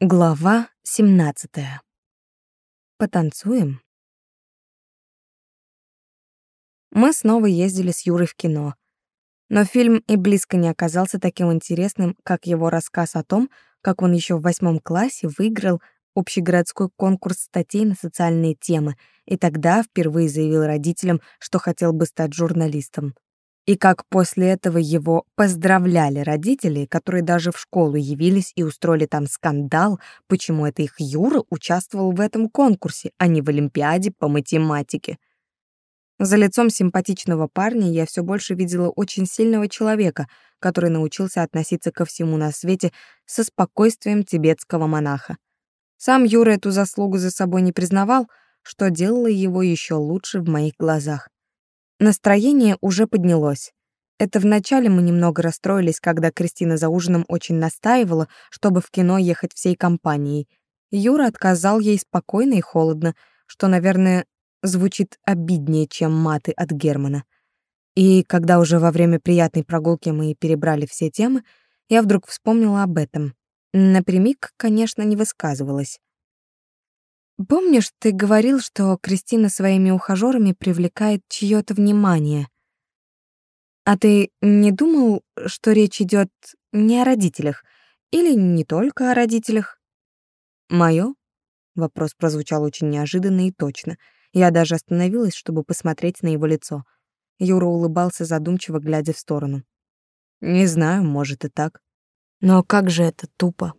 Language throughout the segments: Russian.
Глава 17. Потанцуем. Мы снова ездили с Юрой в кино. Но фильм и близко не оказался таким интересным, как его рассказ о том, как он еще в восьмом классе выиграл общегородской конкурс статей на социальные темы и тогда впервые заявил родителям, что хотел бы стать журналистом и как после этого его поздравляли родители, которые даже в школу явились и устроили там скандал, почему это их Юра участвовал в этом конкурсе, а не в Олимпиаде по математике. За лицом симпатичного парня я все больше видела очень сильного человека, который научился относиться ко всему на свете со спокойствием тибетского монаха. Сам Юра эту заслугу за собой не признавал, что делало его еще лучше в моих глазах. Настроение уже поднялось. Это вначале мы немного расстроились, когда Кристина за ужином очень настаивала, чтобы в кино ехать всей компанией. Юра отказал ей спокойно и холодно, что, наверное, звучит обиднее, чем маты от Германа. И когда уже во время приятной прогулки мы перебрали все темы, я вдруг вспомнила об этом. Напрямик, конечно, не высказывалась. Помнишь, ты говорил, что Кристина своими ухажёрами привлекает чьё-то внимание? А ты не думал, что речь идёт не о родителях или не только о родителях? Моё? Вопрос прозвучал очень неожиданно и точно. Я даже остановилась, чтобы посмотреть на его лицо. Юра улыбался задумчиво, глядя в сторону. Не знаю, может и так. Но как же это тупо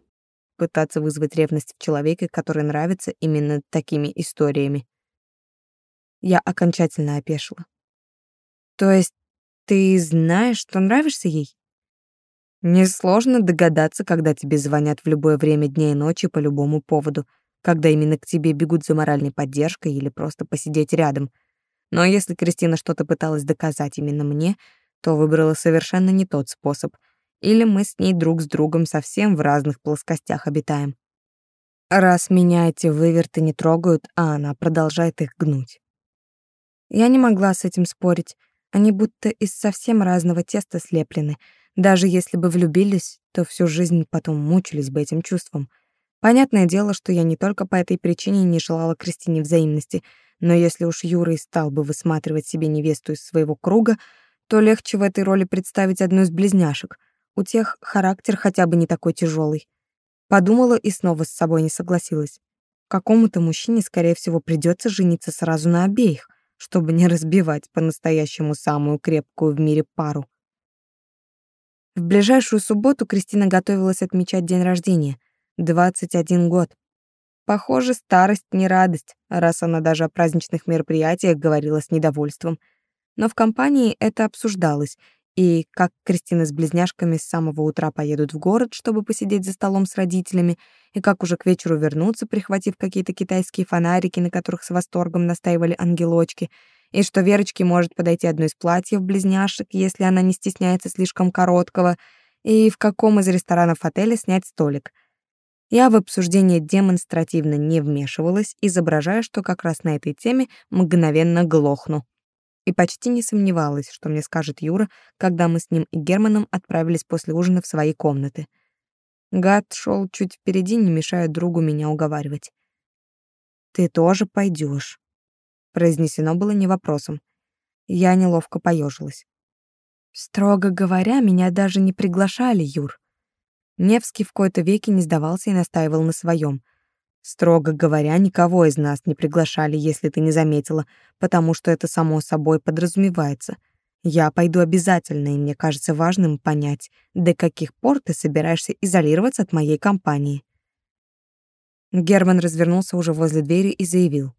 пытаться вызвать ревность в человеке, который нравится именно такими историями. Я окончательно опешила. То есть ты знаешь, что нравишься ей? Несложно догадаться, когда тебе звонят в любое время дня и ночи по любому поводу, когда именно к тебе бегут за моральной поддержкой или просто посидеть рядом. Но если Кристина что-то пыталась доказать именно мне, то выбрала совершенно не тот способ — или мы с ней друг с другом совсем в разных плоскостях обитаем. Раз меня эти выверты не трогают, а она продолжает их гнуть. Я не могла с этим спорить. Они будто из совсем разного теста слеплены. Даже если бы влюбились, то всю жизнь потом мучились бы этим чувством. Понятное дело, что я не только по этой причине не желала Кристине взаимности, но если уж Юра и стал бы высматривать себе невесту из своего круга, то легче в этой роли представить одну из близняшек — у тех характер хотя бы не такой тяжелый. Подумала и снова с собой не согласилась. Какому-то мужчине, скорее всего, придется жениться сразу на обеих, чтобы не разбивать по-настоящему самую крепкую в мире пару. В ближайшую субботу Кристина готовилась отмечать день рождения. 21 год. Похоже, старость не радость, раз она даже о праздничных мероприятиях говорила с недовольством. Но в компании это обсуждалось, и как Кристина с близняшками с самого утра поедут в город, чтобы посидеть за столом с родителями, и как уже к вечеру вернутся, прихватив какие-то китайские фонарики, на которых с восторгом настаивали ангелочки, и что Верочке может подойти одно из платьев близняшек, если она не стесняется слишком короткого, и в каком из ресторанов отеля снять столик. Я в обсуждение демонстративно не вмешивалась, изображая, что как раз на этой теме мгновенно глохну и почти не сомневалась, что мне скажет Юра, когда мы с ним и Германом отправились после ужина в свои комнаты. Гад шел чуть впереди, не мешая другу меня уговаривать. «Ты тоже пойдешь», — произнесено было не вопросом. Я неловко поежилась. «Строго говоря, меня даже не приглашали, Юр». Невский в кои-то веки не сдавался и настаивал на своем. Строго говоря, никого из нас не приглашали, если ты не заметила, потому что это само собой подразумевается. Я пойду обязательно, и мне кажется важным понять, до каких пор ты собираешься изолироваться от моей компании. Герман развернулся уже возле двери и заявил: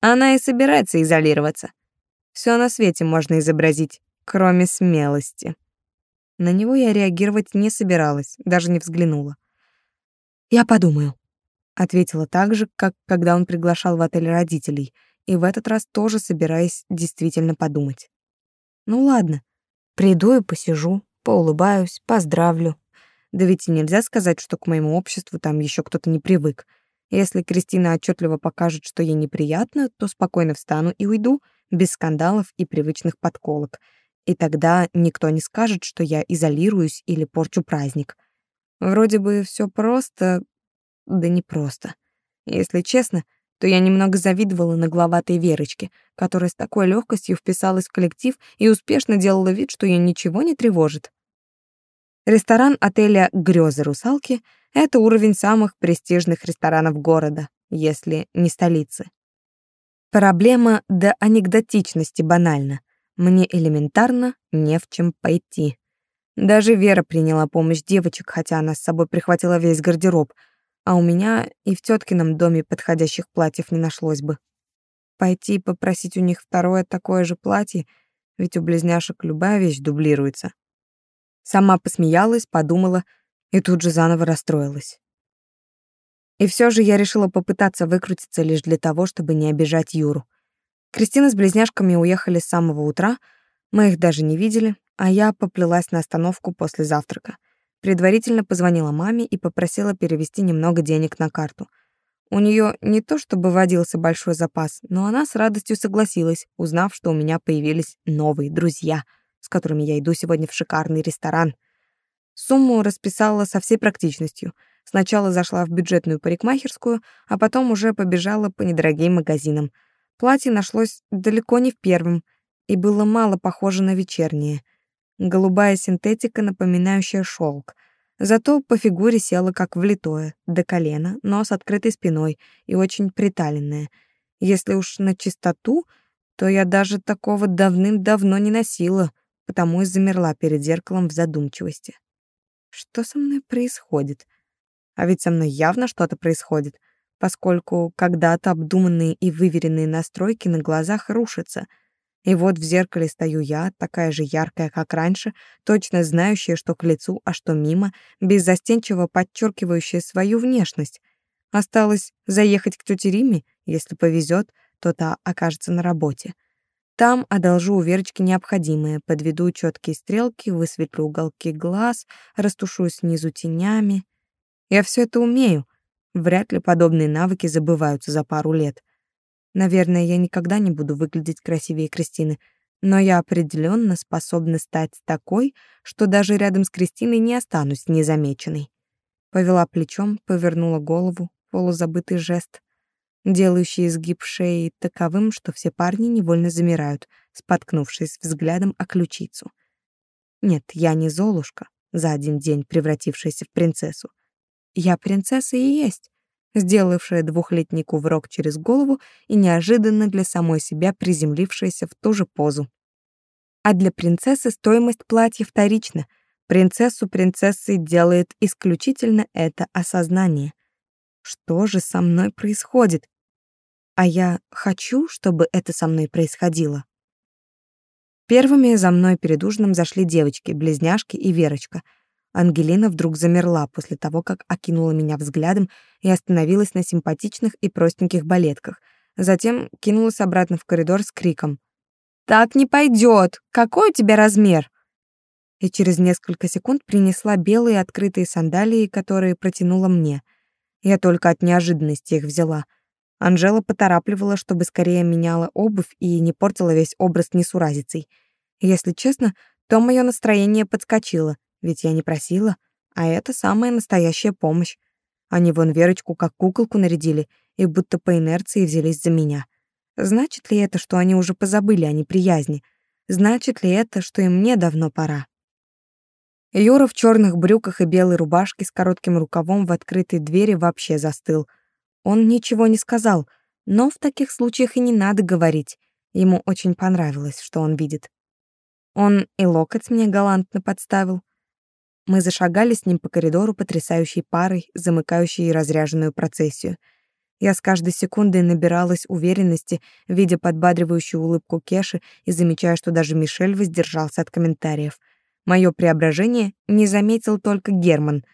"Она и собирается изолироваться. Все на свете можно изобразить, кроме смелости". На него я реагировать не собиралась, даже не взглянула. Я подумаю ответила так же, как когда он приглашал в отель родителей, и в этот раз тоже собираясь действительно подумать. Ну ладно, приду и посижу, поулыбаюсь, поздравлю. Да ведь и нельзя сказать, что к моему обществу там еще кто-то не привык. Если Кристина отчетливо покажет, что ей неприятно, то спокойно встану и уйду, без скандалов и привычных подколок. И тогда никто не скажет, что я изолируюсь или порчу праздник. Вроде бы все просто, да непросто. Если честно, то я немного завидовала нагловатой Верочке, которая с такой легкостью вписалась в коллектив и успешно делала вид, что ее ничего не тревожит. Ресторан отеля «Грёзы русалки» — это уровень самых престижных ресторанов города, если не столицы. Проблема до анекдотичности банальна. Мне элементарно не в чем пойти. Даже Вера приняла помощь девочек, хотя она с собой прихватила весь гардероб — а у меня и в теткином доме подходящих платьев не нашлось бы. Пойти попросить у них второе такое же платье, ведь у близняшек любая вещь дублируется. Сама посмеялась, подумала и тут же заново расстроилась. И все же я решила попытаться выкрутиться лишь для того, чтобы не обижать Юру. Кристина с близняшками уехали с самого утра, мы их даже не видели, а я поплелась на остановку после завтрака — Предварительно позвонила маме и попросила перевести немного денег на карту. У нее не то чтобы водился большой запас, но она с радостью согласилась, узнав, что у меня появились новые друзья, с которыми я иду сегодня в шикарный ресторан. Сумму расписала со всей практичностью. Сначала зашла в бюджетную парикмахерскую, а потом уже побежала по недорогим магазинам. Платье нашлось далеко не в первом и было мало похоже на вечернее — голубая синтетика, напоминающая шелк. Зато по фигуре села как влитое, до колена, но с открытой спиной и очень приталенная. Если уж на чистоту, то я даже такого давным-давно не носила, потому и замерла перед зеркалом в задумчивости. Что со мной происходит? А ведь со мной явно что-то происходит, поскольку когда-то обдуманные и выверенные настройки на глазах рушатся — и вот в зеркале стою я, такая же яркая, как раньше, точно знающая, что к лицу, а что мимо, беззастенчиво подчеркивающая свою внешность. Осталось заехать к тете Риме, если повезет, то та окажется на работе. Там одолжу у Верочки необходимое, подведу четкие стрелки, высветлю уголки глаз, растушую снизу тенями. Я все это умею. Вряд ли подобные навыки забываются за пару лет. Наверное, я никогда не буду выглядеть красивее Кристины, но я определенно способна стать такой, что даже рядом с Кристиной не останусь незамеченной. Повела плечом, повернула голову, полузабытый жест, делающий изгиб шеи таковым, что все парни невольно замирают, споткнувшись взглядом о ключицу. Нет, я не Золушка, за один день превратившаяся в принцессу. Я принцесса и есть, сделавшая двухлетний кувырок через голову и неожиданно для самой себя приземлившаяся в ту же позу. А для принцессы стоимость платья вторична. Принцессу принцессой делает исключительно это осознание. Что же со мной происходит? А я хочу, чтобы это со мной происходило. Первыми за мной перед ужином зашли девочки, близняшки и Верочка — Ангелина вдруг замерла после того, как окинула меня взглядом и остановилась на симпатичных и простеньких балетках. Затем кинулась обратно в коридор с криком. «Так не пойдет! Какой у тебя размер?» И через несколько секунд принесла белые открытые сандалии, которые протянула мне. Я только от неожиданности их взяла. Анжела поторапливала, чтобы скорее меняла обувь и не портила весь образ несуразицей. Если честно, то мое настроение подскочило — ведь я не просила, а это самая настоящая помощь. Они вон Верочку как куколку нарядили и будто по инерции взялись за меня. Значит ли это, что они уже позабыли о неприязни? Значит ли это, что и мне давно пора? Юра в черных брюках и белой рубашке с коротким рукавом в открытой двери вообще застыл. Он ничего не сказал, но в таких случаях и не надо говорить. Ему очень понравилось, что он видит. Он и локоть мне галантно подставил. Мы зашагали с ним по коридору потрясающей парой, замыкающей разряженную процессию. Я с каждой секундой набиралась уверенности, видя подбадривающую улыбку Кеши и замечая, что даже Мишель воздержался от комментариев. Мое преображение не заметил только Герман.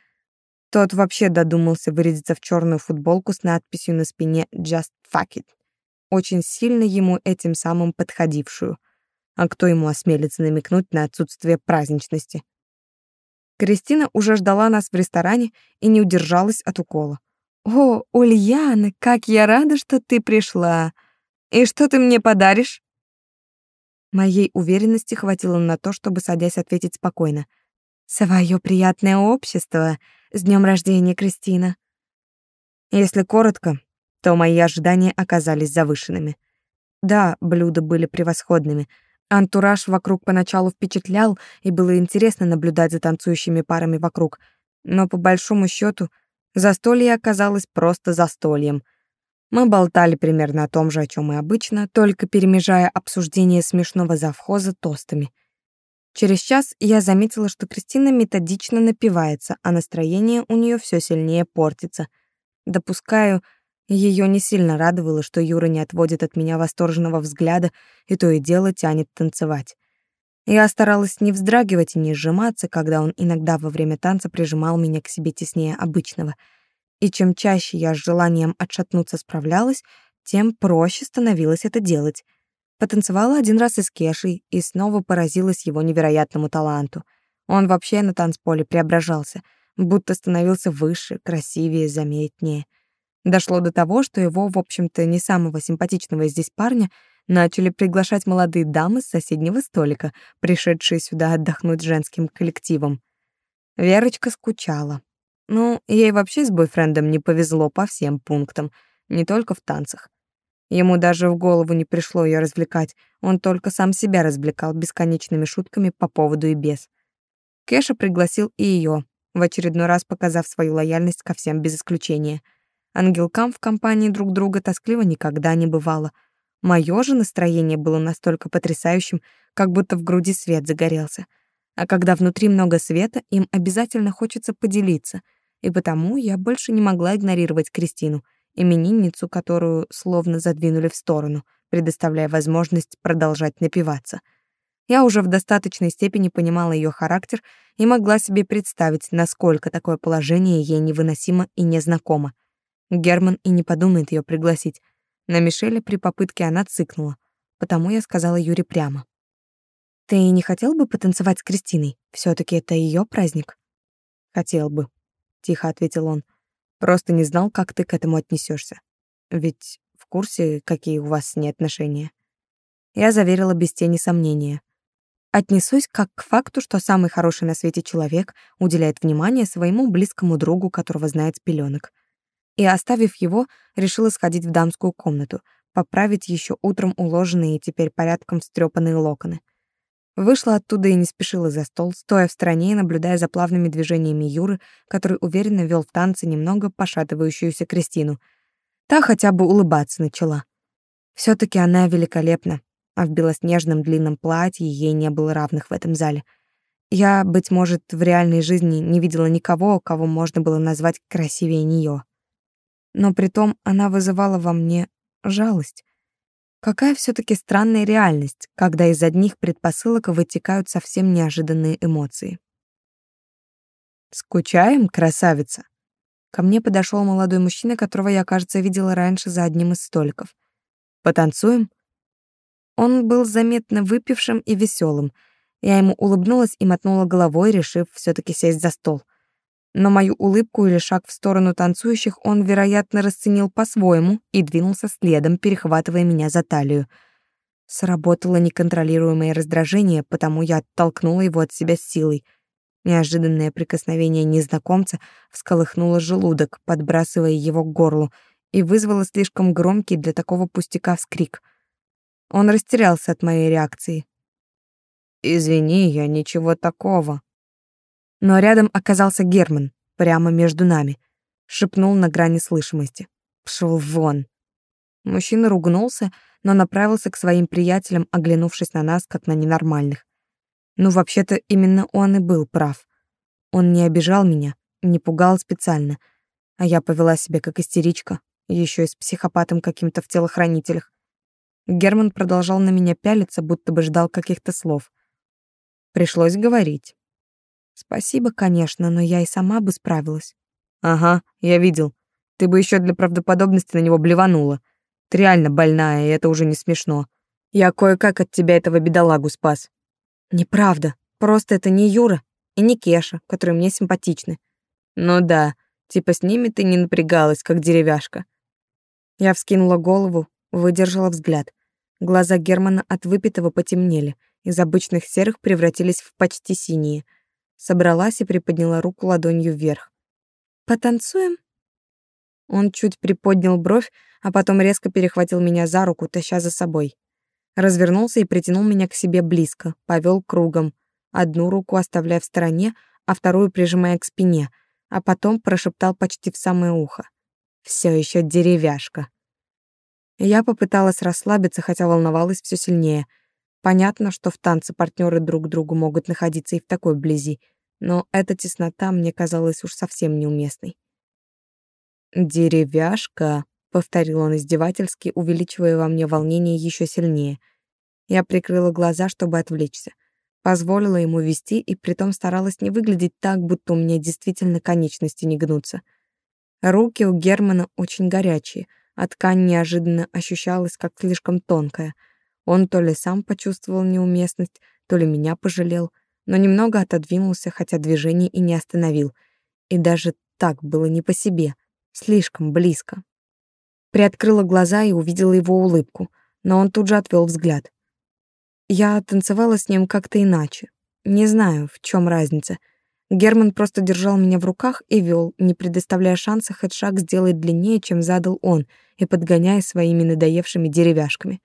Тот вообще додумался вырядиться в черную футболку с надписью на спине «Just fuck it», очень сильно ему этим самым подходившую. А кто ему осмелится намекнуть на отсутствие праздничности? Кристина уже ждала нас в ресторане и не удержалась от укола. «О, Ульяна, как я рада, что ты пришла! И что ты мне подаришь?» Моей уверенности хватило на то, чтобы, садясь, ответить спокойно. «Своё приятное общество! С днем рождения, Кристина!» Если коротко, то мои ожидания оказались завышенными. Да, блюда были превосходными. Антураж вокруг поначалу впечатлял, и было интересно наблюдать за танцующими парами вокруг. Но по большому счету застолье оказалось просто застольем. Мы болтали примерно о том же, о чем и обычно, только перемежая обсуждение смешного завхоза тостами. Через час я заметила, что Кристина методично напивается, а настроение у нее все сильнее портится. Допускаю, ее не сильно радовало, что Юра не отводит от меня восторженного взгляда и то и дело тянет танцевать. Я старалась не вздрагивать и не сжиматься, когда он иногда во время танца прижимал меня к себе теснее обычного. И чем чаще я с желанием отшатнуться справлялась, тем проще становилось это делать. Потанцевала один раз и с Кешей и снова поразилась его невероятному таланту. Он вообще на танцполе преображался, будто становился выше, красивее, заметнее — Дошло до того, что его, в общем-то, не самого симпатичного здесь парня начали приглашать молодые дамы с соседнего столика, пришедшие сюда отдохнуть женским коллективом. Верочка скучала. Ну, ей вообще с бойфрендом не повезло по всем пунктам, не только в танцах. Ему даже в голову не пришло ее развлекать, он только сам себя развлекал бесконечными шутками по поводу и без. Кэша пригласил и ее, в очередной раз показав свою лояльность ко всем без исключения — Ангелкам в компании друг друга тоскливо никогда не бывало. Моё же настроение было настолько потрясающим, как будто в груди свет загорелся. А когда внутри много света, им обязательно хочется поделиться. И потому я больше не могла игнорировать Кристину, именинницу, которую словно задвинули в сторону, предоставляя возможность продолжать напиваться. Я уже в достаточной степени понимала ее характер и могла себе представить, насколько такое положение ей невыносимо и незнакомо. Герман и не подумает ее пригласить. На Мишеля при попытке она цыкнула, потому я сказала Юре прямо. «Ты не хотел бы потанцевать с Кристиной? все таки это ее праздник». «Хотел бы», — тихо ответил он. «Просто не знал, как ты к этому отнесешься. Ведь в курсе, какие у вас с ней отношения». Я заверила без тени сомнения. Отнесусь как к факту, что самый хороший на свете человек уделяет внимание своему близкому другу, которого знает с пеленок и, оставив его, решила сходить в дамскую комнату, поправить еще утром уложенные и теперь порядком встрепанные локоны. Вышла оттуда и не спешила за стол, стоя в стороне и наблюдая за плавными движениями Юры, который уверенно вел в танце немного пошатывающуюся Кристину. Та хотя бы улыбаться начала. все таки она великолепна, а в белоснежном длинном платье ей не было равных в этом зале. Я, быть может, в реальной жизни не видела никого, кого можно было назвать красивее нее но притом она вызывала во мне жалость. Какая все таки странная реальность, когда из одних предпосылок вытекают совсем неожиданные эмоции. «Скучаем, красавица?» Ко мне подошел молодой мужчина, которого я, кажется, видела раньше за одним из столиков. «Потанцуем?» Он был заметно выпившим и веселым. Я ему улыбнулась и мотнула головой, решив все таки сесть за стол — но мою улыбку или шаг в сторону танцующих он, вероятно, расценил по-своему и двинулся следом, перехватывая меня за талию. Сработало неконтролируемое раздражение, потому я оттолкнула его от себя с силой. Неожиданное прикосновение незнакомца всколыхнуло желудок, подбрасывая его к горлу, и вызвало слишком громкий для такого пустяка вскрик. Он растерялся от моей реакции. «Извини, я ничего такого», но рядом оказался Герман, прямо между нами. Шепнул на грани слышимости. «Пшел вон!» Мужчина ругнулся, но направился к своим приятелям, оглянувшись на нас, как на ненормальных. Ну, вообще-то, именно он и был прав. Он не обижал меня, не пугал специально, а я повела себя как истеричка, еще и с психопатом каким-то в телохранителях. Герман продолжал на меня пялиться, будто бы ждал каких-то слов. Пришлось говорить. Спасибо, конечно, но я и сама бы справилась. Ага, я видел. Ты бы еще для правдоподобности на него блеванула. Ты реально больная, и это уже не смешно. Я кое-как от тебя этого бедолагу спас. Неправда. Просто это не Юра и не Кеша, которые мне симпатичны. Ну да, типа с ними ты не напрягалась, как деревяшка. Я вскинула голову, выдержала взгляд. Глаза Германа от выпитого потемнели, из обычных серых превратились в почти синие — собралась и приподняла руку ладонью вверх. «Потанцуем?» Он чуть приподнял бровь, а потом резко перехватил меня за руку, таща за собой. Развернулся и притянул меня к себе близко, повел кругом, одну руку оставляя в стороне, а вторую прижимая к спине, а потом прошептал почти в самое ухо. «Всё ещё деревяшка». Я попыталась расслабиться, хотя волновалась всё сильнее. Понятно, что в танце партнёры друг другу могут находиться и в такой близи, но эта теснота мне казалась уж совсем неуместной. «Деревяшка», — повторил он издевательски, увеличивая во мне волнение ещё сильнее. Я прикрыла глаза, чтобы отвлечься. Позволила ему вести и притом старалась не выглядеть так, будто у меня действительно конечности не гнутся. Руки у Германа очень горячие, а ткань неожиданно ощущалась как слишком тонкая. Он то ли сам почувствовал неуместность, то ли меня пожалел, но немного отодвинулся, хотя движение и не остановил. И даже так было не по себе, слишком близко. Приоткрыла глаза и увидела его улыбку, но он тут же отвел взгляд. Я танцевала с ним как-то иначе. Не знаю, в чем разница. Герман просто держал меня в руках и вел, не предоставляя шанса хоть шаг сделать длиннее, чем задал он, и подгоняя своими надоевшими деревяшками.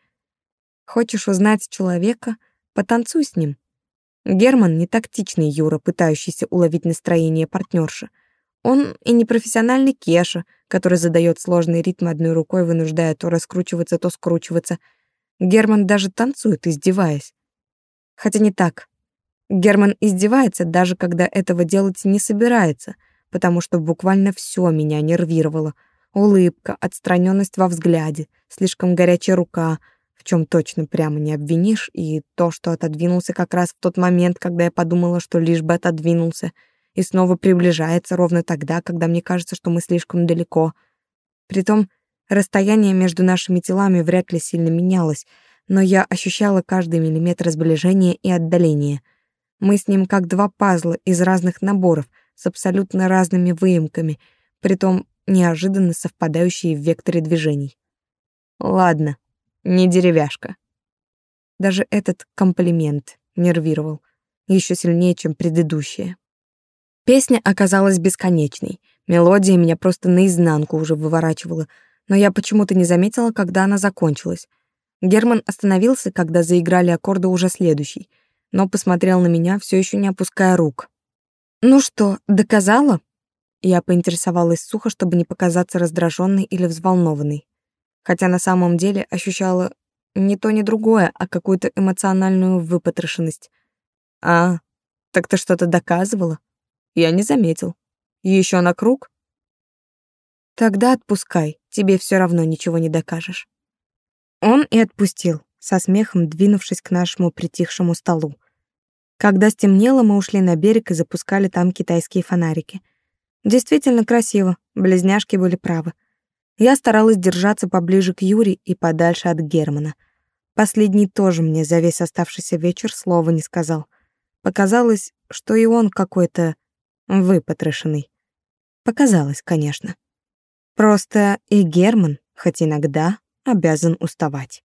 Хочешь узнать человека? Потанцуй с ним. Герман не тактичный Юра, пытающийся уловить настроение партнерши. Он и не профессиональный Кеша, который задает сложный ритм одной рукой, вынуждая то раскручиваться, то скручиваться — Герман даже танцует, издеваясь. Хотя не так. Герман издевается, даже когда этого делать не собирается, потому что буквально все меня нервировало. Улыбка, отстраненность во взгляде, слишком горячая рука, в чем точно прямо не обвинишь, и то, что отодвинулся как раз в тот момент, когда я подумала, что лишь бы отодвинулся, и снова приближается ровно тогда, когда мне кажется, что мы слишком далеко. Притом Расстояние между нашими телами вряд ли сильно менялось, но я ощущала каждый миллиметр сближения и отдаления. Мы с ним как два пазла из разных наборов с абсолютно разными выемками, притом неожиданно совпадающие в векторе движений. Ладно, не деревяшка. Даже этот комплимент нервировал еще сильнее, чем предыдущие. Песня оказалась бесконечной. Мелодия меня просто наизнанку уже выворачивала — но я почему-то не заметила, когда она закончилась. Герман остановился, когда заиграли аккорды уже следующий, но посмотрел на меня, все еще не опуская рук. «Ну что, доказала?» Я поинтересовалась сухо, чтобы не показаться раздраженной или взволнованной. Хотя на самом деле ощущала не то, ни другое, а какую-то эмоциональную выпотрошенность. «А, так ты что-то доказывала?» Я не заметил. Еще на круг? Тогда отпускай, тебе все равно ничего не докажешь. Он и отпустил, со смехом двинувшись к нашему притихшему столу. Когда стемнело, мы ушли на берег и запускали там китайские фонарики. Действительно красиво, близняшки были правы. Я старалась держаться поближе к Юре и подальше от Германа. Последний тоже мне за весь оставшийся вечер слова не сказал. Показалось, что и он какой-то выпотрошенный. Показалось, конечно. Просто и Герман, хоть иногда, обязан уставать.